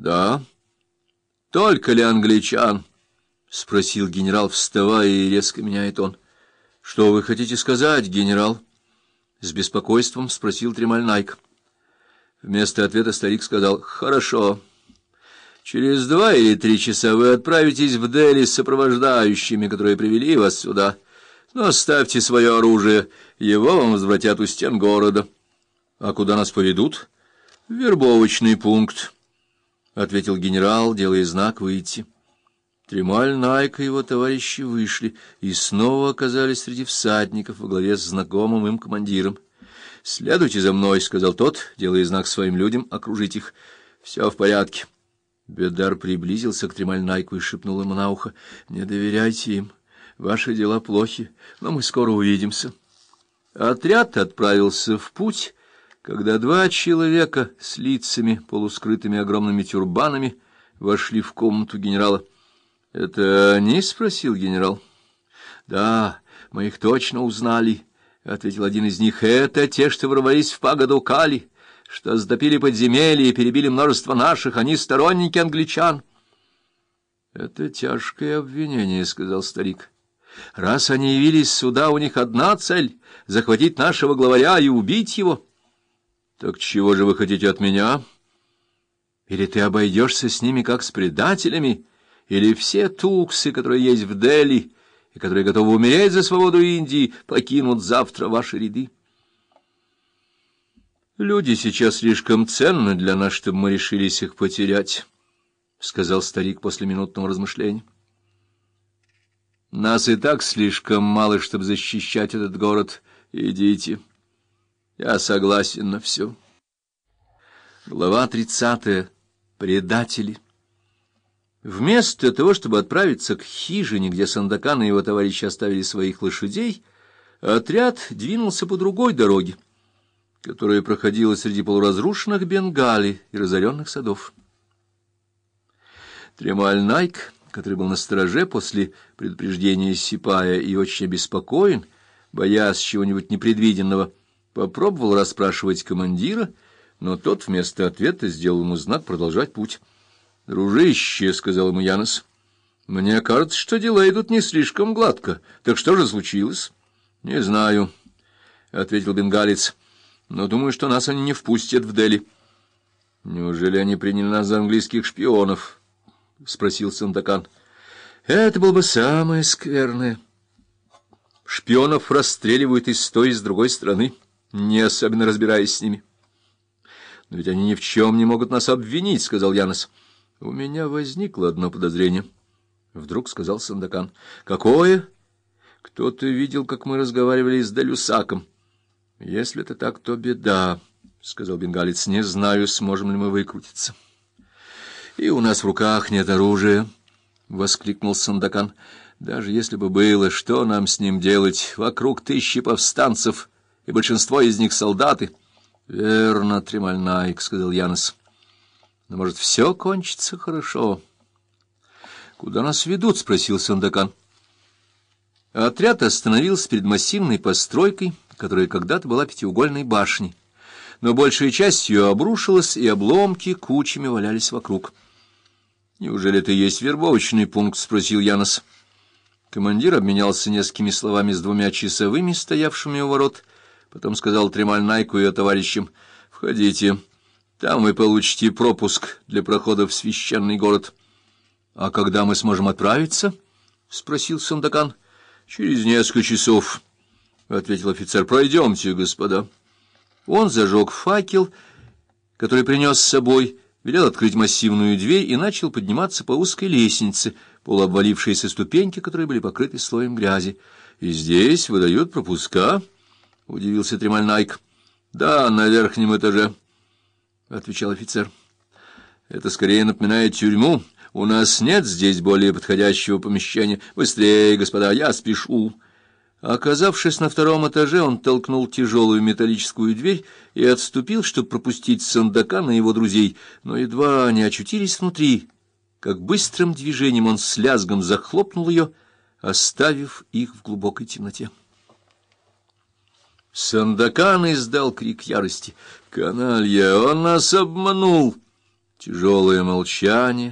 Да. Только ли англичан? — спросил генерал, вставая и резко меняя тон. — Что вы хотите сказать, генерал? — с беспокойством спросил Тремаль Найк. Вместо ответа старик сказал «Хорошо». Через два или три часа вы отправитесь в Дели с сопровождающими, которые привели вас сюда. Но оставьте свое оружие, его вам возвратят у стен города. А куда нас поведут? В вербовочный пункт, — ответил генерал, делая знак выйти. Тремаль Найк и его товарищи вышли и снова оказались среди всадников во главе с знакомым им командиром. — Следуйте за мной, — сказал тот, делая знак своим людям окружить их. — Все в порядке. Бедар приблизился к Тремальнайку и шепнул ему на ухо. — Не доверяйте им. Ваши дела плохи, но мы скоро увидимся. Отряд отправился в путь, когда два человека с лицами, полускрытыми огромными тюрбанами, вошли в комнату генерала. — Это они? — спросил генерал. — Да, мы их точно узнали, — ответил один из них. — Это те, что ворвались в пагоду Кали что затопили подземелье и перебили множество наших, они сторонники англичан. — Это тяжкое обвинение, — сказал старик. — Раз они явились сюда, у них одна цель — захватить нашего главаря и убить его. — Так чего же вы хотите от меня? Или ты обойдешься с ними, как с предателями, или все туксы, которые есть в Дели и которые готовы умереть за свободу Индии, покинут завтра ваши ряды? — Люди сейчас слишком ценны для нас, чтобы мы решились их потерять, — сказал старик после минутного размышления. Нас и так слишком мало, чтобы защищать этот город. Идите. Я согласен на все. Глава тридцатая. Предатели. Вместо того, чтобы отправиться к хижине, где Сандакан и его товарищи оставили своих лошадей, отряд двинулся по другой дороге которая проходила среди полуразрушенных бенгалий и разоренных садов. Тремаль Найк, который был на стороже после предупреждения Сипая и очень обеспокоен, боясь чего-нибудь непредвиденного, попробовал расспрашивать командира, но тот вместо ответа сделал ему знак продолжать путь. «Дружище», — сказал ему Янос, — «мне кажется, что дела идут не слишком гладко. Так что же случилось?» «Не знаю», — ответил бенгалец но думаю, что нас они не впустят в Дели. — Неужели они приняли нас за английских шпионов? — спросил Сандакан. — Это было бы самое скверное. Шпионов расстреливают и с той, и с другой стороны, не особенно разбираясь с ними. — Но ведь они ни в чем не могут нас обвинить, — сказал Янос. — У меня возникло одно подозрение. Вдруг сказал Сандакан. — Какое? — Кто-то видел, как мы разговаривали с Делюсаком. — Если это так, то беда, — сказал бенгалец. — Не знаю, сможем ли мы выкрутиться. — И у нас в руках нет оружия, — воскликнул Сандакан. — Даже если бы было, что нам с ним делать? Вокруг тысячи повстанцев, и большинство из них солдаты. — Верно, Тремальнайк, — сказал Янос. — Но, может, все кончится хорошо. — Куда нас ведут? — спросил Сандакан. Отряд остановился перед массивной постройкой, которая когда-то была пятиугольной башней, но большая часть ее обрушилась, и обломки кучами валялись вокруг. «Неужели это есть вербовочный пункт?» — спросил Янос. Командир обменялся несколькими словами с двумя часовыми, стоявшими у ворот, потом сказал Тремаль Найку и ее товарищам, «Входите, там вы получите пропуск для прохода в священный город». «А когда мы сможем отправиться?» — спросил Сандакан. «Через несколько часов». — ответил офицер. — Пройдемте, господа. Он зажег факел, который принес с собой, велел открыть массивную дверь и начал подниматься по узкой лестнице, полуобвалившиеся ступеньки, которые были покрыты слоем грязи. — И здесь выдают пропуска? — удивился Тремальнайк. — Да, на верхнем этаже, — отвечал офицер. — Это скорее напоминает тюрьму. У нас нет здесь более подходящего помещения. Быстрее, господа, я спешу. Оказавшись на втором этаже, он толкнул тяжелую металлическую дверь и отступил, чтобы пропустить Сандака на его друзей, но едва они очутились внутри, как быстрым движением он с лязгом захлопнул ее, оставив их в глубокой темноте. Сандакан издал крик ярости. «Каналья! Он нас обманул!» Тяжелое молчание